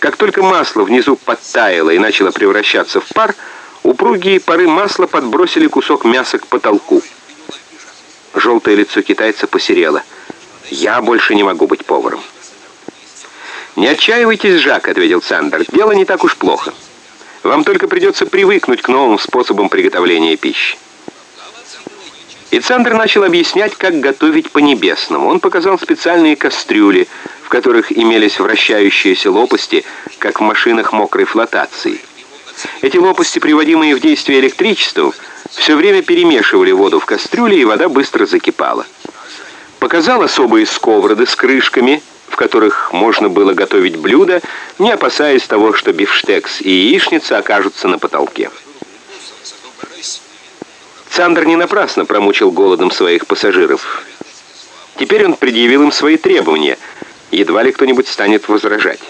Как только масло внизу подтаяло и начало превращаться в пар, упругие пары масла подбросили кусок мяса к потолку. Желтое лицо китайца посерело. «Я больше не могу быть поваром». «Не отчаивайтесь, Жак», — ответил Сандер. «Дело не так уж плохо. Вам только придется привыкнуть к новым способам приготовления пищи». И Цандер начал объяснять, как готовить по-небесному. Он показал специальные кастрюли, которых имелись вращающиеся лопасти, как в машинах мокрой флотации. Эти лопасти, приводимые в действие электричеством, все время перемешивали воду в кастрюле, и вода быстро закипала. Показал особые сковороды с крышками, в которых можно было готовить блюда, не опасаясь того, что бифштекс и яичница окажутся на потолке. Цандер не напрасно промучил голодом своих пассажиров. Теперь он предъявил им свои требования. Едва ли кто-нибудь станет возражать.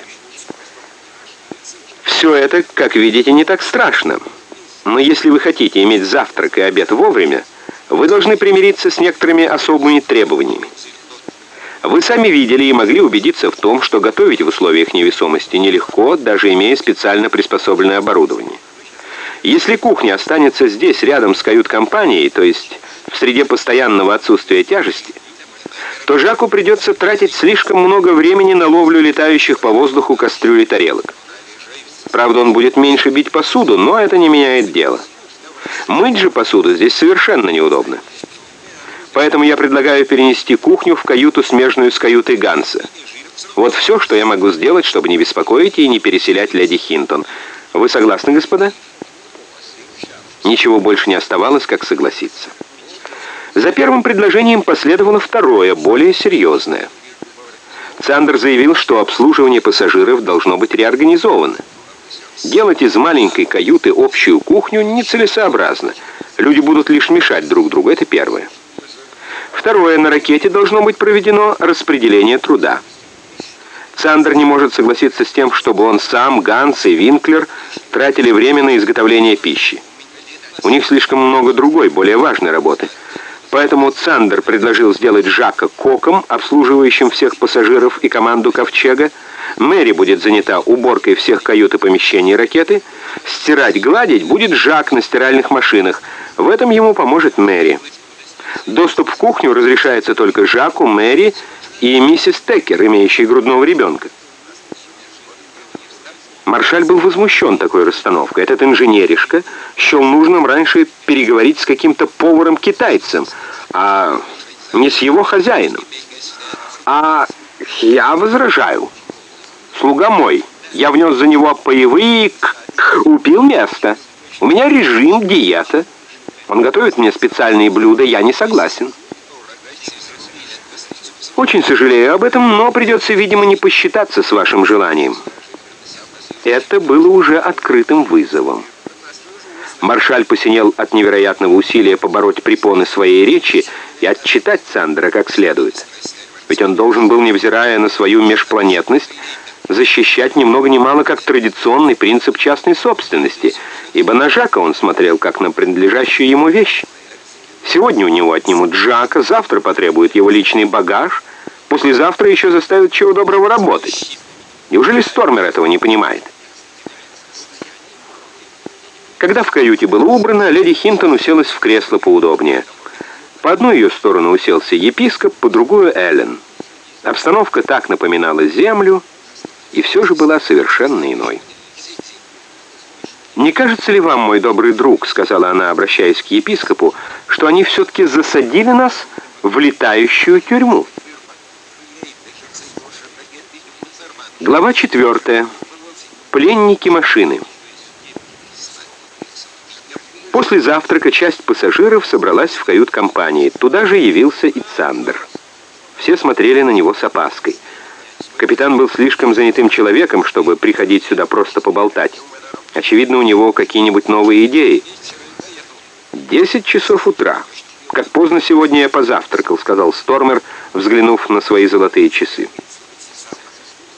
Все это, как видите, не так страшно. Но если вы хотите иметь завтрак и обед вовремя, вы должны примириться с некоторыми особыми требованиями. Вы сами видели и могли убедиться в том, что готовить в условиях невесомости нелегко, даже имея специально приспособленное оборудование. Если кухня останется здесь, рядом с кают-компанией, то есть в среде постоянного отсутствия тяжести, то Жаку придется тратить слишком много времени на ловлю летающих по воздуху кастрюль и тарелок. Правда, он будет меньше бить посуду, но это не меняет дело. Мыть же посуду здесь совершенно неудобно. Поэтому я предлагаю перенести кухню в каюту, смежную с каютой Ганса. Вот все, что я могу сделать, чтобы не беспокоить и не переселять леди Хинтон. Вы согласны, господа?» Ничего больше не оставалось, как согласиться. За первым предложением последовало второе, более серьезное. Цандер заявил, что обслуживание пассажиров должно быть реорганизовано. Делать из маленькой каюты общую кухню нецелесообразно. Люди будут лишь мешать друг другу, это первое. Второе, на ракете должно быть проведено распределение труда. Цандер не может согласиться с тем, чтобы он сам, Ганс и Винклер тратили время на изготовление пищи. У них слишком много другой, более важной работы. Поэтому Цандер предложил сделать Жака коком, обслуживающим всех пассажиров и команду Ковчега. Мэри будет занята уборкой всех кают и помещений ракеты. Стирать, гладить будет Жак на стиральных машинах. В этом ему поможет Мэри. Доступ в кухню разрешается только Жаку, Мэри и миссис Теккер, имеющей грудного ребенка. Маршаль был возмущен такой расстановкой. Этот инженеришка счел нужным раньше переговорить с каким-то поваром-китайцем, а не с его хозяином. А я возражаю. Слуга мой, я внес за него паевые и купил место. У меня режим, диета. Он готовит мне специальные блюда, я не согласен. Очень сожалею об этом, но придется, видимо, не посчитаться с вашим желанием. Это было уже открытым вызовом. Маршаль посинел от невероятного усилия побороть препоны своей речи и отчитать Сандера как следует. Ведь он должен был, невзирая на свою межпланетность, защищать ни много ни мало как традиционный принцип частной собственности, ибо на Жака он смотрел как на принадлежащую ему вещь. Сегодня у него отнимут Жака, завтра потребуют его личный багаж, послезавтра еще заставят чего доброго работать. Неужели Стормер этого не понимает? Когда в каюте было убрано, леди Хинтон уселась в кресло поудобнее. По одну ее сторону уселся епископ, по другую — Эллен. Обстановка так напоминала землю, и все же была совершенно иной. «Не кажется ли вам, мой добрый друг, — сказала она, обращаясь к епископу, — что они все-таки засадили нас в летающую тюрьму?» Глава 4. Пленники машины. После завтрака часть пассажиров собралась в кают-компании. Туда же явился и Цандер. Все смотрели на него с опаской. Капитан был слишком занятым человеком, чтобы приходить сюда просто поболтать. Очевидно, у него какие-нибудь новые идеи. «Десять часов утра. Как поздно сегодня я позавтракал», — сказал Стормер, взглянув на свои золотые часы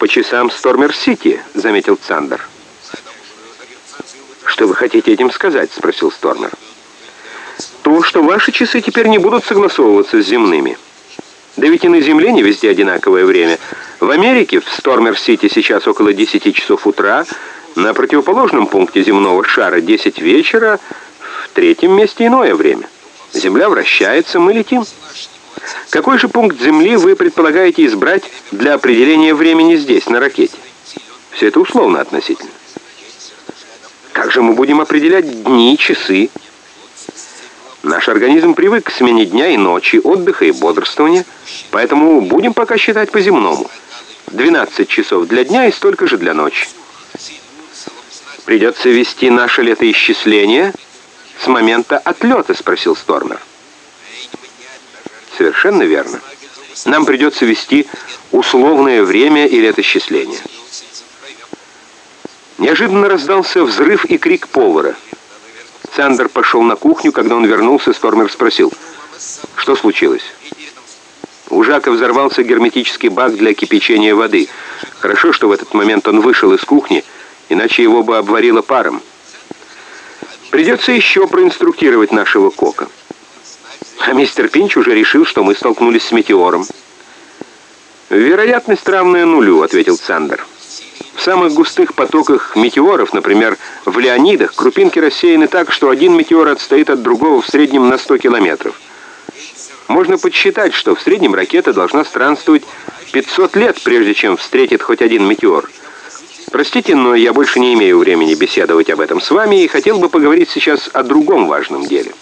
по часам Стормер-Сити», — заметил Цандер. «Что вы хотите этим сказать?» — спросил Стормер. «То, что ваши часы теперь не будут согласовываться с земными. Да ведь и на Земле не везде одинаковое время. В Америке, в Стормер-Сити, сейчас около 10 часов утра, на противоположном пункте земного шара 10 вечера, в третьем месте иное время. Земля вращается, мы летим. Какой же пункт Земли вы предполагаете избрать для определения времени здесь, на ракете? Все это условно относительно. Как же мы будем определять дни, часы? Наш организм привык к смене дня и ночи, отдыха и бодрствования, поэтому будем пока считать по-земному. 12 часов для дня и столько же для ночи. Придется вести наше летоисчисление с момента отлета, спросил Стормер. Совершенно верно. Нам придется вести условное время и летосчисление. Неожиданно раздался взрыв и крик повара. Сандер пошел на кухню, когда он вернулся, Стормер спросил, что случилось? У Жака взорвался герметический бак для кипячения воды. Хорошо, что в этот момент он вышел из кухни, иначе его бы обварило паром. Придется еще проинструктировать нашего кока. А мистер Пинч уже решил, что мы столкнулись с метеором. «Вероятность равная нулю», — ответил Сандер. В самых густых потоках метеоров, например, в Леонидах, крупинки рассеяны так, что один метеор отстоит от другого в среднем на 100 километров. Можно подсчитать, что в среднем ракета должна странствовать 500 лет, прежде чем встретит хоть один метеор. Простите, но я больше не имею времени беседовать об этом с вами и хотел бы поговорить сейчас о другом важном деле.